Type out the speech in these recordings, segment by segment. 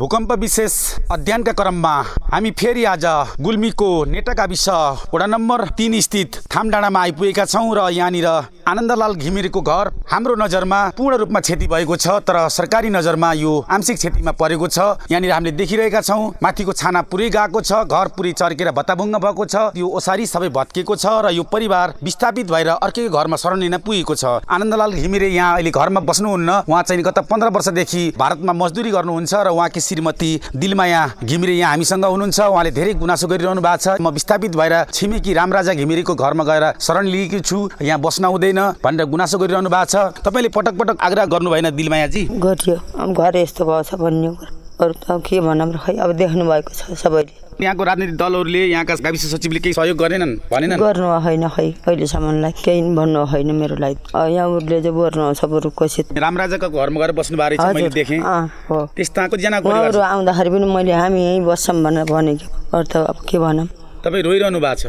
भूकम्प विशेष अध्ययनका क्रममा हामी फेरि आज गुल्मीको नेटा गाविस वडा नम्बर तिन स्थित थामडाँडामा आइपुगेका छौँ र यहाँनिर आनन्दलाल घिमिरेको घर हाम्रो नजरमा पूर्ण रूपमा क्षति भएको छ तर सरकारी नजरमा यो आंशिक क्षतिमा परेको छ। यहाँनिर हामीले देखिरहेका छौँ माथिको छाना पुरै गएको छ घर पुरै चर्केर भत्ताभुङ्ग भएको छ यो ओसारी सबै भत्किएको छ र यो परिवार विस्थापित भएर अर्कै घरमा शरण लिन पुगेको छ। आनन्दलाल घिमिरे यहाँ अहिले घरमा बस्नुहुन्न। उहाँ चाहिँ गत पन्ध्र वर्षदेखि भारतमा मजदुरी गर्नुहुन्छ र उहाँकी श्रीमती दिलमाया घिमिरे यहाँ हामीसँग हुनुहुन्छ। उहाँले धेरै गुनासो गरिरहनु भएको छ। म विस्थापित भएर छिमेकी रामराजा घिमिरेको घरमा गएर शरण लिएकी छु। यहाँ बस्न हुँदैन भनेर गुनासो गरिरहनु भएको छ। तपाईँले पटक पटक आग्रह गर्नु भएन दिलमायाजी? गरियो। घर यस्तो भएछ भन्ने अरू त के भनौँ खै? अब देख्नु भएको छ सबैले। यहाँको राजनीतिक दलहरूले यहाँका गाविस सचिवले केही सहयोग गरेनन् भनेनन्? गर्नु होइन खै अहिलेसम्मलाई केही भन्नु होइन मेरो लागि। यहाँहरूले चाहिँ गर्नु आउँछ बरु कसै रामराजाको घरमा गएर बस्नु रहेछ मैले देखेँ। हो। त्यस्ता कतिजनाको उहाँहरू आउँदाखेरि पनि मैले हामी यहीँ बस्छौँ भनेर भनेको अरू त अब के भनौँ। तपाईँ रोइरहनु भएको छ।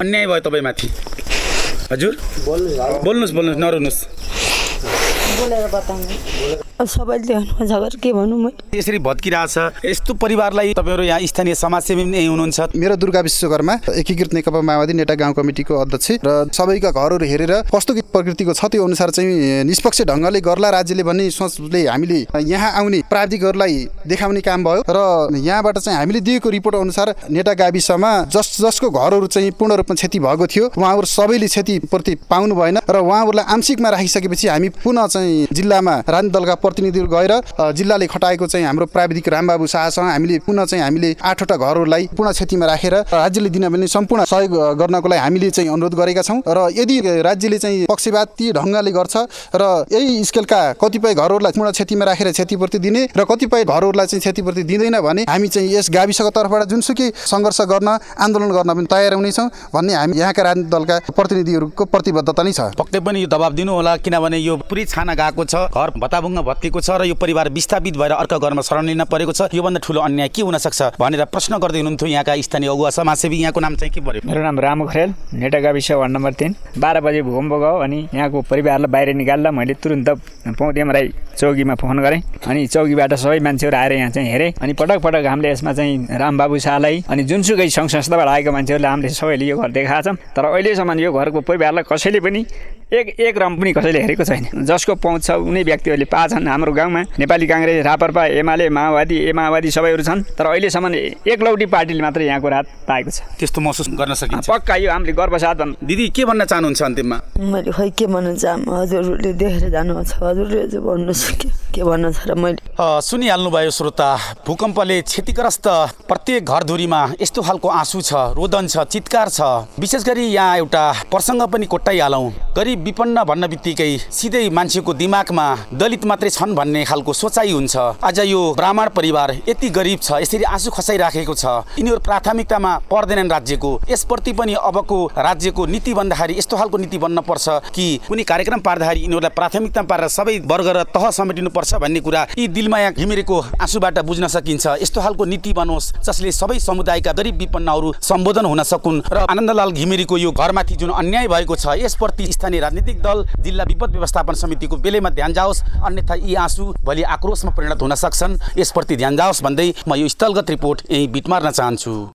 अन्याय भयो तपाईँमाथि हजुर? बोल्नुहोस् बोल्नुहोस् नरोनुहोस्। सबैले घर के भनौँ मैले यसरी भत्किरहेछ। यस्तो परिवारलाई तपाईँहरू यहाँ स्थानीय समाजसेवी पनि यही हुनुहुन्छ। मेरो दुर्गा विश्वकर्मा एकीकृत नेकपा माओवादी नेटा गाउँ कमिटीको अध्यक्ष र सबैका घरहरू हेरेर कस्तो प्रकृतिको छ त्यो अनुसार चाहिँ निष्पक्ष ढङ्गले गर्ला राज्यले भन्ने सोचले हामीले यहाँ आउने प्राविधिकहरूलाई देखाउने काम भयो र यहाँबाट चाहिँ हामीले दिएको रिपोर्ट अनुसार नेटा गाविसमा जस जसको घरहरू चाहिँ पूर्ण रूपमा क्षति भएको थियो उहाँहरू सबैले क्षतिपूर्ति पाउनु भएन र उहाँहरूलाई आंशिकमा राखिसकेपछि हामी पुनः चाहिँ जिल्लामा राजनीतिक दलका प्रतिनिधिहरू गएर जिल्लाले खटाएको चाहिँ हाम्रो प्राविधिक रामबाबु शाहसँग हामीले पुनः चाहिँ हामीले आठवटा घरहरूलाई पूर्ण क्षतिमा राखेर राज्यले दिन भने सम्पूर्ण सहयोग गर्नको लागि हामीले चाहिँ अनुरोध गरेका छौँ। र यदि राज्यले चाहिँ पक्षपाती ढङ्गले गर्छ र यही स्केलका कतिपय घरहरूलाई पूर्ण क्षतिमा राखेर क्षतिपूर्ति दिने र कतिपय घरहरूलाई चाहिँ क्षतिपूर्ति दिँदैन भने हामी चाहिँ यस गाविसको तर्फबाट जुनसुकै सङ्घर्ष गर्न आन्दोलन गर्न पनि तयार हुनेछौँ भन्ने हामी यहाँका राजनीतिक दलका प्रतिनिधिहरूको प्रतिबद्धता नै छ। पक्कै पनि यो दबाब दिनु होला किनभने यो पुरै छाना गएको छ घर भत्ताभुङ्ग भत्किएको छ र यो परिवार विस्थापित भएर अर्को घरमा शरण लिन परेको छ। योभन्दा ठुलो अन्याय के हुन सक्छ भनेर प्रश्न गर्दै हुनुहुन्थ्यो यहाँका स्थानीय अगुवा समाजसेवी। यहाँको नाम चाहिँ के पर्यो? मेरो नाम रामु खरेल नेटा गाविस वार्ड नम्बर तिन। बाह्र बजे भूकम्प गयो अनि यहाँको परिवारलाई बाहिर निकाल्दा मैले तुरन्त पौडेम राई चौकीमा फोन गरेँ। अनि चौकीबाट सबै मान्छेहरू आएर यहाँ चाहिँ हेरेँ। अनि पटक पटक हामीले यसमा चाहिँ रामबाबु शाहलाई अनि जुनसुकै सङ्घ संस्थाबाट आएका मान्छेहरूले हामीले सबैले यो घर देखाएको छौँ। तर अहिलेसम्म यो घरको परिवारलाई कसैले पनि एक एक रम पनि कसैले हेरेको छैन। जसको पहुँच छ उनी व्यक्तिहरूले पाछन् हाम्रो गाउँमा। नेपाली काङ्ग्रेस रापरपा एमाले माओवादी ए माओवादी सबैहरू छन्। तर अहिलेसम्म एकलौटी पार्टीले मात्रै यहाँको रात पाएको छ। त्यस्तो महसुस गर्न सकिन्छ। पक्का यो हामीले गर्वसाथ भन्। दिदी के भन्न चाहनुहुन्छ अन्तिममा? मैले खै के भन्न चाहँ हजुरहरूले देखेर जानुहुन्छ हजुरले चाहिँ भन्नुहोस् के भन्न छ र मैले? श्रोता भूकम्पले क्षतिग्रस्त प्रत्येक घरधुरीमा यस्तो खालको आँसु छ रोदन छ चित्कार छ। विशेष गरी यहाँ एउटा प्रसङ्ग पनि कोट्टाइहालौँ। गरिब विपन्न भन्न बित्तिकै सिधै मान्छेको दिमागमा दलित मात्रै छन् भन्ने खालको सोचाइ हुन्छ। आज यो ब्राह्मण परिवार यति गरिब छ यसरी आँसु खसाइराखेको छ। यिनीहरू प्राथमिकतामा पर्दैनन् राज्यको। यसप्रति पनि अबको राज्यको नीति भन्दाखेरि यस्तो खालको नीति बन्न पर्छ कि कुनै कार्यक्रम पार्दाखेरि यिनीहरूलाई प्राथमिकता पारेर सबै वर्ग र तह समेटिनुपर्छ भन्ने कुरा यी दिलमाया घिमिरेको आँसुबाट बुझ्न सकिन्छ। यस्तो खालको नीति बनोस् जसले सबै समुदायका गरिब विपन्नहरू सम्बोधन हुन सकुन् र आनन्दलाल घिमिरेको यो घरमाथि जुन अन्याय भएको छ यसप्रति स्थानीय राजनीतिक दल जिल्ला विपद व्यवस्थापन समितिको बेलैमा ध्यान जाओस् अन्यथा यी आँसु भोलि आक्रोशमा परिणत हुन सक्छन्। यसप्रति ध्यान जाओस् भन्दै म यो स्थलगत रिपोर्ट यही बिट मार्न चाहन्छु।